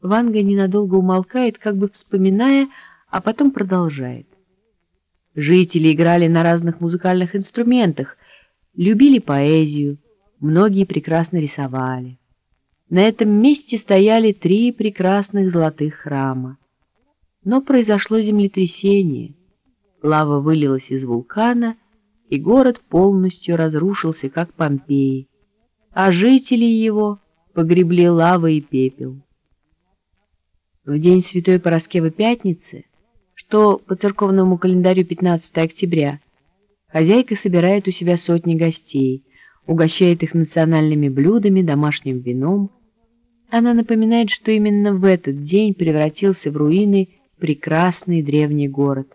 Ванга ненадолго умолкает, как бы вспоминая, а потом продолжает. Жители играли на разных музыкальных инструментах, любили поэзию, многие прекрасно рисовали. На этом месте стояли три прекрасных золотых храма. Но произошло землетрясение. Лава вылилась из вулкана, и город полностью разрушился, как Помпеи, а жители его погребли лавой и пепел. В день Святой Пороскевы Пятницы, что по церковному календарю 15 октября, хозяйка собирает у себя сотни гостей, угощает их национальными блюдами, домашним вином, она напоминает, что именно в этот день превратился в руины прекрасный древний город.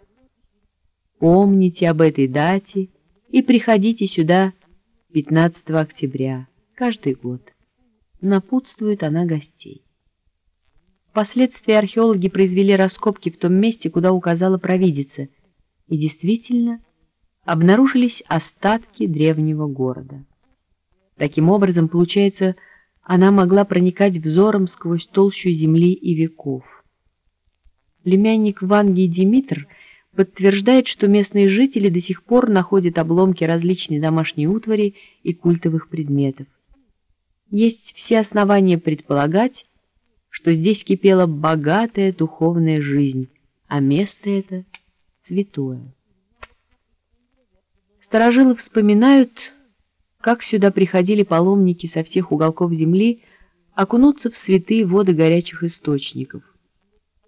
Помните об этой дате и приходите сюда 15 октября каждый год. Напутствует она гостей. Впоследствии археологи произвели раскопки в том месте, куда указала провидица, и действительно обнаружились остатки древнего города. Таким образом, получается, она могла проникать взором сквозь толщу земли и веков. Племянник Ванги Димитр подтверждает, что местные жители до сих пор находят обломки различной домашней утвари и культовых предметов. Есть все основания предполагать, что здесь кипела богатая духовная жизнь, а место это святое. Старожилы вспоминают, как сюда приходили паломники со всех уголков земли окунуться в святые воды горячих источников.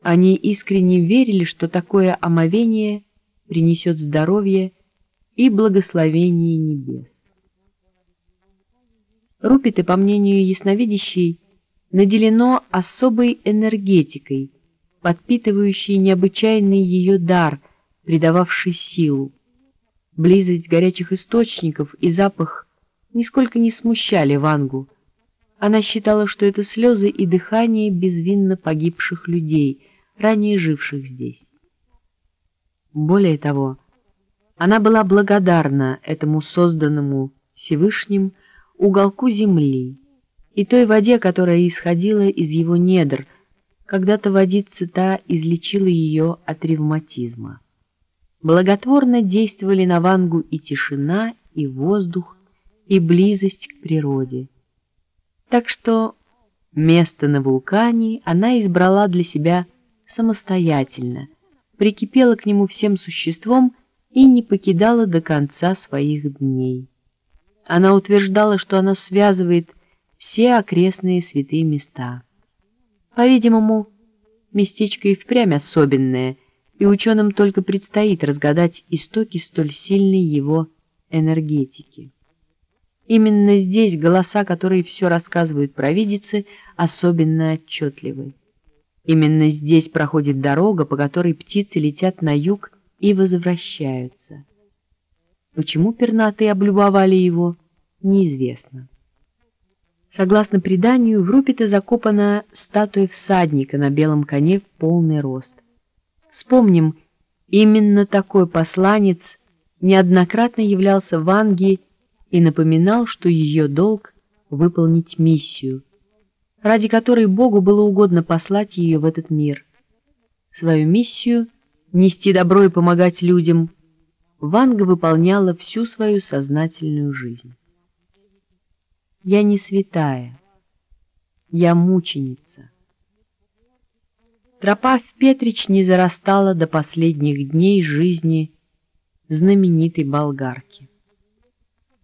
Они искренне верили, что такое омовение принесет здоровье и благословение небес. Рупиты, по мнению ясновидящей, наделено особой энергетикой, подпитывающей необычайный ее дар, придававший силу. Близость горячих источников и запах нисколько не смущали Вангу. Она считала, что это слезы и дыхание безвинно погибших людей, ранее живших здесь. Более того, она была благодарна этому созданному Всевышним уголку земли и той воде, которая исходила из его недр, когда-то водица та излечила ее от ревматизма. Благотворно действовали на Вангу и тишина, и воздух, и близость к природе. Так что место на вулкане она избрала для себя самостоятельно, прикипела к нему всем существом и не покидала до конца своих дней. Она утверждала, что оно связывает все окрестные святые места. По-видимому, местечко и впрямь особенное, и ученым только предстоит разгадать истоки столь сильной его энергетики. Именно здесь голоса, которые все рассказывают провидице, особенно отчетливы. Именно здесь проходит дорога, по которой птицы летят на юг и возвращаются. Почему пернатые облюбовали его, неизвестно. Согласно преданию, в Рупите закопана статуя всадника на белом коне в полный рост. Вспомним, именно такой посланец неоднократно являлся в и напоминал, что ее долг — выполнить миссию, ради которой Богу было угодно послать ее в этот мир. Свою миссию — нести добро и помогать людям — Ванга выполняла всю свою сознательную жизнь. Я не святая, я мученица. Тропа в Петрич не зарастала до последних дней жизни знаменитой болгарки.